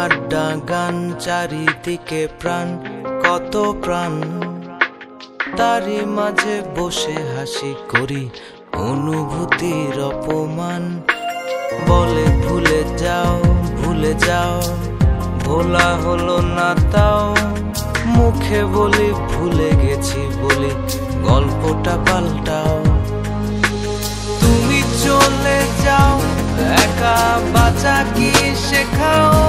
আড্ডা গান চারিদিকে প্রাণ, কত প্রাণ। তারই মাঝে বসে হাসি করি, অনুভূতির অপমান। বলে, ভুলে যাও ভুলে যাও, ভোলা হলো না তাও। মুখে বলি, ভুলে গেছি বলি, গল্পটা পাল্টাও। তুমি চলে যাও, একা বাঁচা কি শেখাও?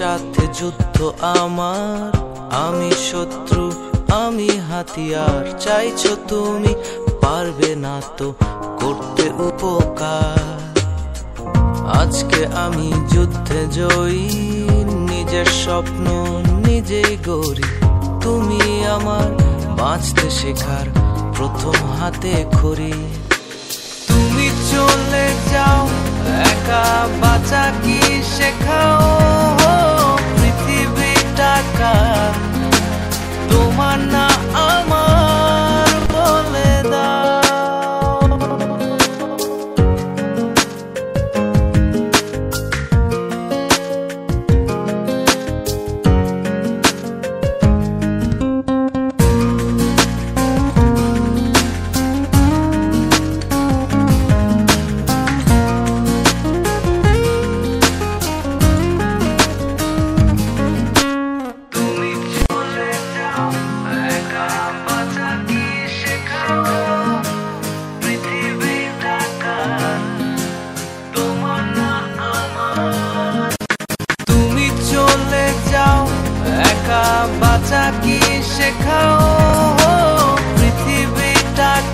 সাথে যুদ্ধ আমার। আমি শত্রু, আমি হাতিয়ার। চাইছো তুমি, পারবে না তো করতে উপকার। আজকে আমি যুদ্ধে জয়ী, নিজের স্বপ্ন নিজেই গড়ি। তুমি আমার বাঁচতে শেখার প্রথম হাতে খড়ি। তুমি চলে যাও, একা বাঁচা কি শেখাও?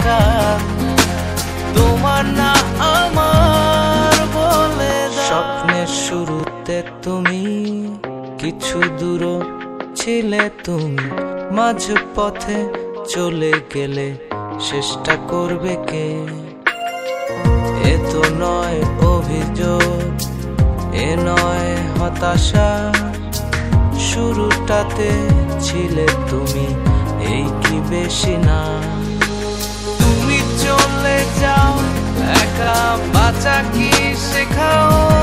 টাকা তোমার না আমার বলে স্বপ্নের শুরুতে তুমি কিছু দূর ছিলে তুমি, মাঝ পথে চলে গেলে চেষ্টা করবে কে? এ তো নয় অভিযোগ, এ নয় হতাশা, শুরুটাতে ছিলে তুমি, এই কি বেশি না? চলে যাও একা বাঁচা কি শেখাও?